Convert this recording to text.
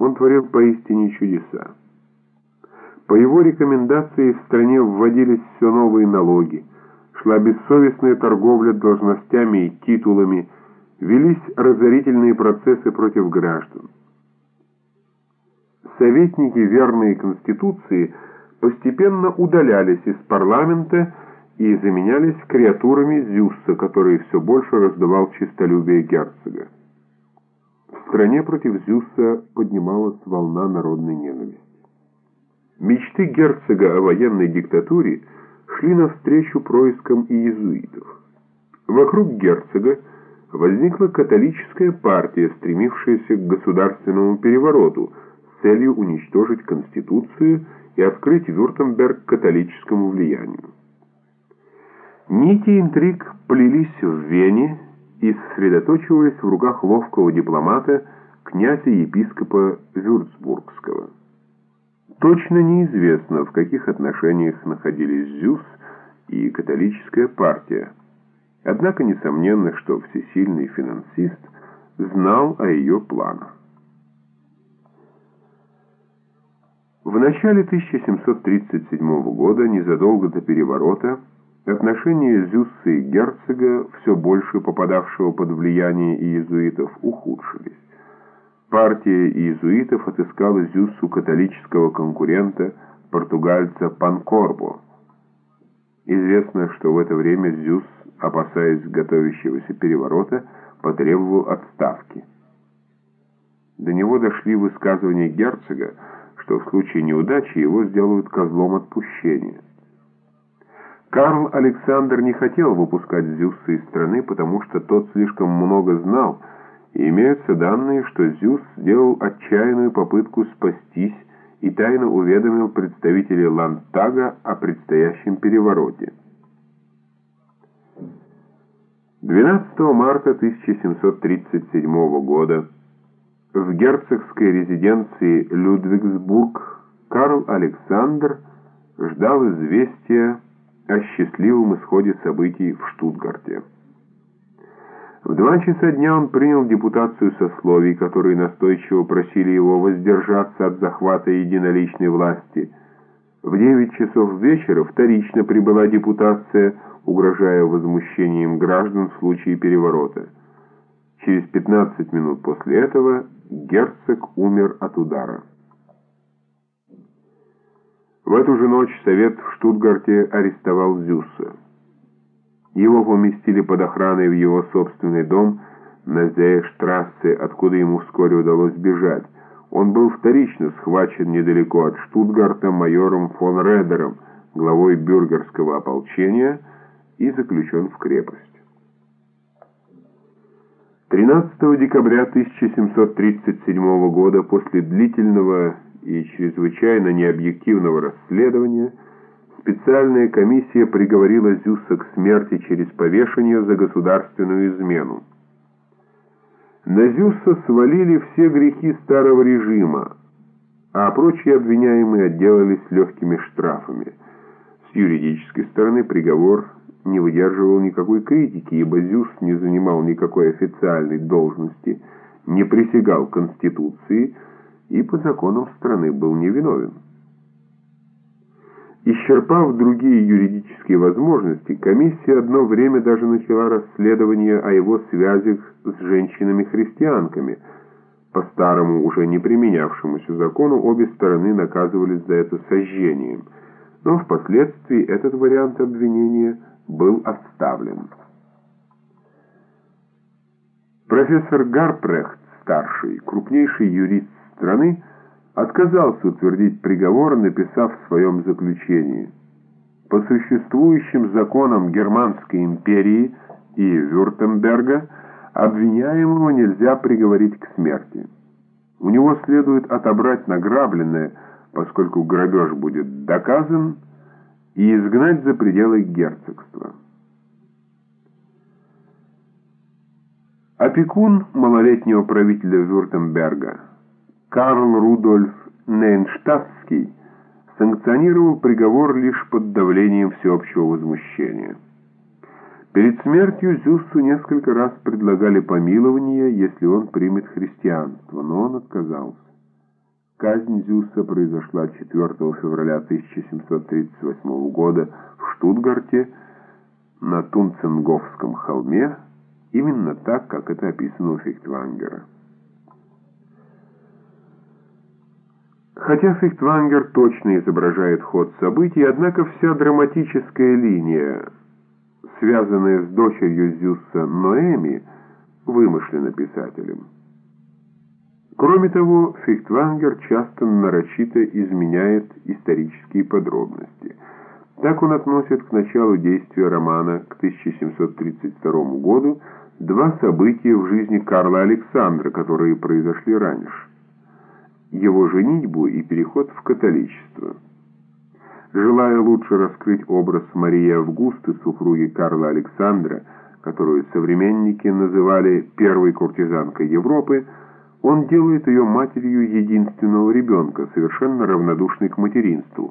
Он творил поистине чудеса. По его рекомендации в стране вводились все новые налоги, шла бессовестная торговля должностями и титулами, велись разорительные процессы против граждан. Советники, верные Конституции, постепенно удалялись из парламента и заменялись креатурами Зюсса, который все больше раздавал честолюбие герцога. В стране против Зюсса поднималась волна народной ненависти. Мечты герцога о военной диктатуре шли навстречу проискам иезуитов. Вокруг герцога возникла католическая партия, стремившаяся к государственному перевороту с целью уничтожить Конституцию и открыть Вюртемберг католическому влиянию. Нити интриг плелись в Вене и сосредоточивались в руках ловкого дипломата князя-епископа Вюрцбургского. Точно неизвестно, в каких отношениях находились Зюс и католическая партия. Однако несомненно, что всесильный финансист знал о ее планах. В начале 1737 года, незадолго до переворота, Отношения Зюсса и герцога, все больше попадавшего под влияние иезуитов, ухудшились. Партия иезуитов отыскала Зюссу католического конкурента, португальца Панкорбо. Известно, что в это время Зюс, опасаясь готовящегося переворота, потребовал отставки. До него дошли высказывания герцога, что в случае неудачи его сделают козлом отпущения. Карл Александр не хотел выпускать Зюсса из страны, потому что тот слишком много знал, и имеются данные, что Зюс сделал отчаянную попытку спастись и тайно уведомил представителей Ландтага о предстоящем перевороте. 12 марта 1737 года в герцогской резиденции Людвигсбург Карл Александр ждал известия о счастливом исходе событий в Штутгарте. В два часа дня он принял депутацию сословий, которые настойчиво просили его воздержаться от захвата единоличной власти. В девять часов вечера вторично прибыла депутация, угрожая возмущением граждан в случае переворота. Через 15 минут после этого герцог умер от удара. В эту же ночь Совет в Штутгарте арестовал Зюса. Его поместили под охраной в его собственный дом на Зеештрассе, откуда ему вскоре удалось бежать. Он был вторично схвачен недалеко от Штутгарта майором фон Редером, главой бюргерского ополчения, и заключен в крепость. 13 декабря 1737 года после длительного и чрезвычайно необъективного расследования специальная комиссия приговорила Зюса к смерти через повешение за государственную измену. На Зюса свалили все грехи старого режима, а прочие обвиняемые отделались легкими штрафами. С юридической стороны приговор не выдерживал никакой критики, ибо Зюс не занимал никакой официальной должности, не присягал Конституции, и по законам страны был невиновен. Исчерпав другие юридические возможности, комиссия одно время даже начала расследование о его связях с женщинами-христианками. По старому, уже не применявшемуся закону, обе стороны наказывались за это сожжением, но впоследствии этот вариант обвинения был отставлен. Профессор Гарпрехт, старший, крупнейший юрист страны, отказался утвердить приговор, написав в своем заключении «По существующим законам Германской империи и Вюртемберга обвиняемого нельзя приговорить к смерти. У него следует отобрать награбленное, поскольку грабеж будет доказан, и изгнать за пределы герцогства». Опекун малолетнего правителя Вюртемберга Карл Рудольф Нейнштадтский санкционировал приговор лишь под давлением всеобщего возмущения. Перед смертью Зюссу несколько раз предлагали помилование, если он примет христианство, но он отказался. Казнь Зюса произошла 4 февраля 1738 года в Штутгарте на Тунценговском холме, именно так, как это описано у Фейхтвангера. Хотя Фейхтвангер точно изображает ход событий, однако вся драматическая линия, связанная с дочерью Зюсса Ноэми, вымышлена писателем. Кроме того, Фейхтвангер часто нарочито изменяет исторические подробности. Так он относит к началу действия романа к 1732 году два события в жизни Карла Александра, которые произошли раньше его женитьбу и переход в католичество. Желая лучше раскрыть образ Марии Августы, супруги Карла Александра, которую современники называли первой куртизанкой Европы, он делает ее матерью единственного ребенка, совершенно равнодушной к материнству.